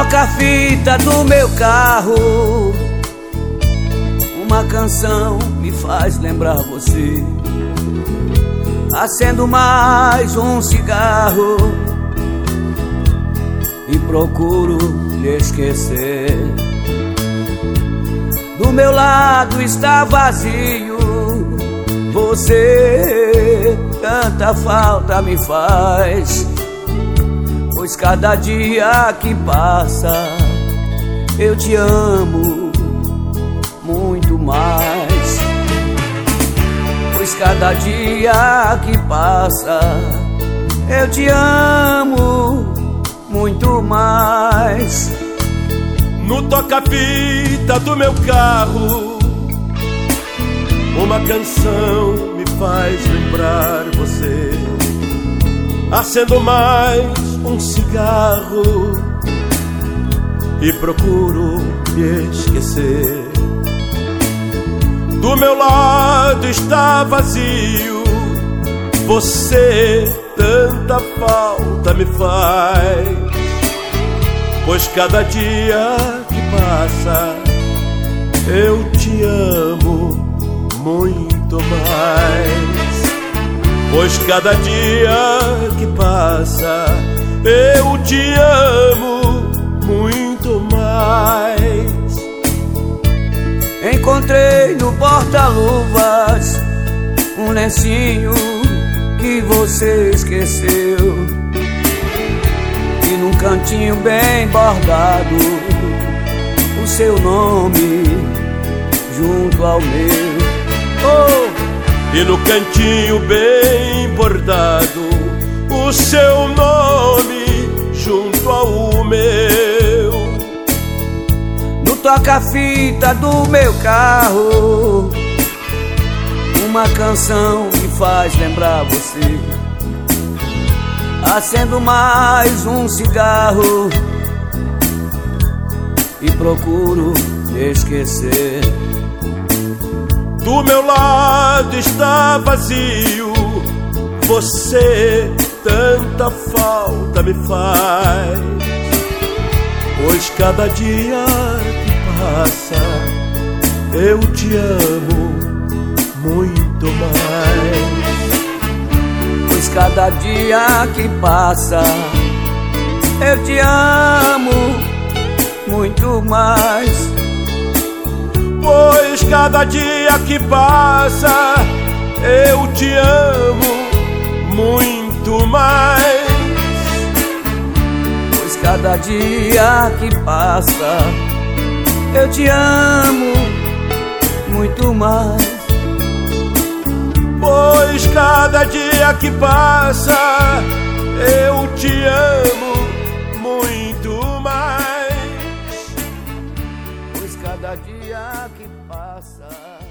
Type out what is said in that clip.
toca-fita do meu carro. Uma canção me faz lembrar você. Acendo mais um cigarro e procuro me esquecer. Do meu lado está vazio. Você tanta falta me faz. Pois cada dia que passa eu te amo muito mais. Pois cada dia que passa eu te amo muito mais. No toca-fita do meu carro, uma canção me faz lembrar você. Acendo mais um cigarro e procuro me esquecer. Do meu lado está vazio, você tanta falta me faz. Pois cada dia que passa eu te amo muito mais. Pois cada dia que passa eu te amo muito mais. Encontrei no porta-luvas um lencinho que você esqueceu. E num cantinho bem bordado, o seu nome junto ao meu. Oh! E no cantinho bem bordado, o seu nome meu. No toca-fita do meu carro, uma canção me faz lembrar você. Acendo mais um cigarro e procuro esquecer. Do meu lado está vazio, você tanta falta me faz. Pois cada dia que passa, eu te amo muito mais. Pois cada dia que passa, eu te amo muito mais. Pois cada dia que passa, eu te amo muito mais cada dia que passa. Eu te amo muito mais. Pois cada dia que passa, eu te amo muito mais. Pois cada dia que passa.